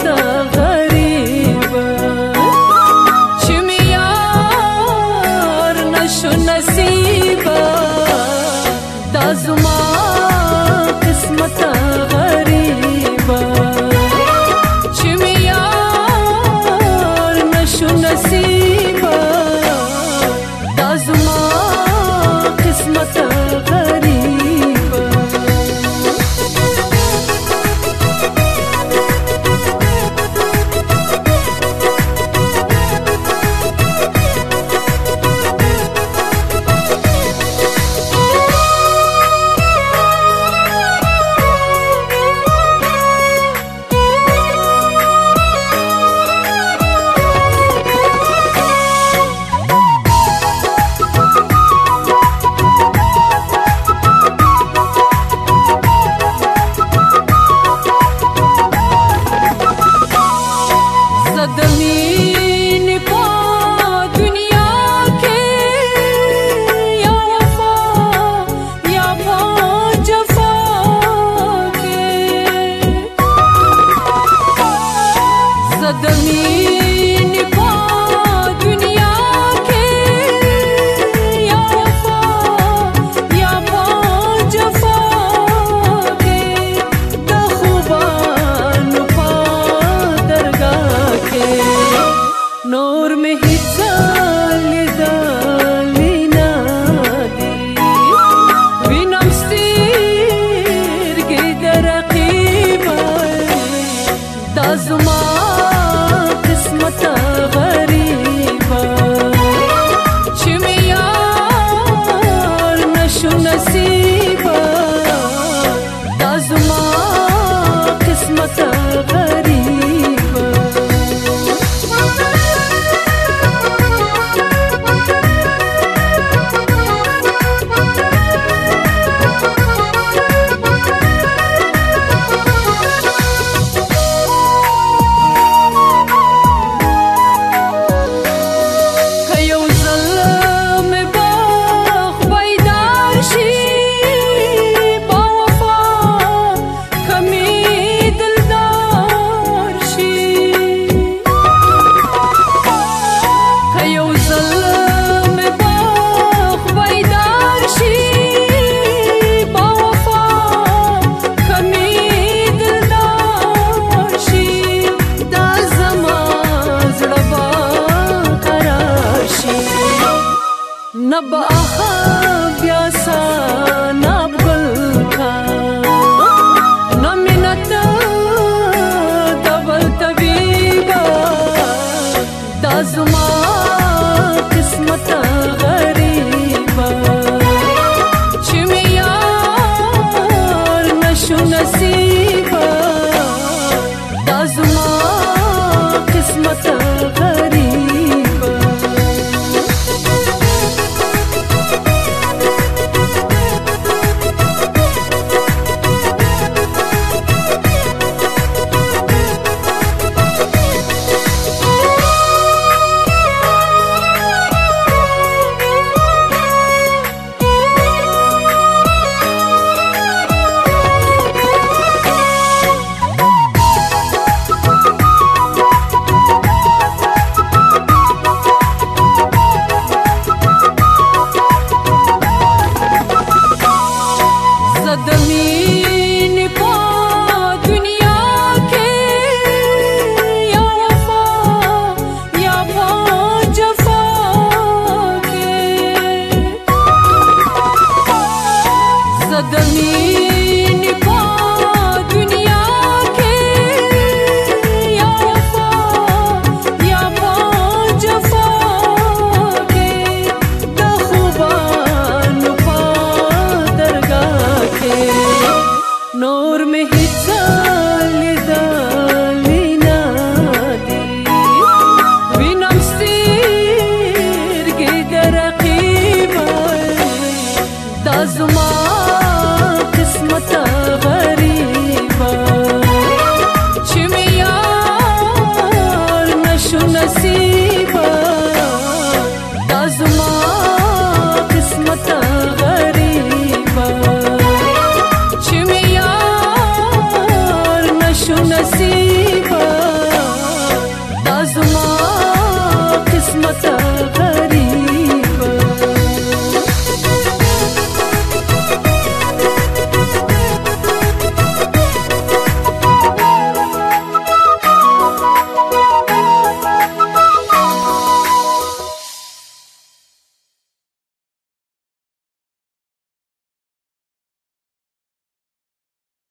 तव nasci. نب آخا بیاسا نب گل کا نمینتا دبل طبیبا دازما قسمتا غریبا چمی یار نشو نصیب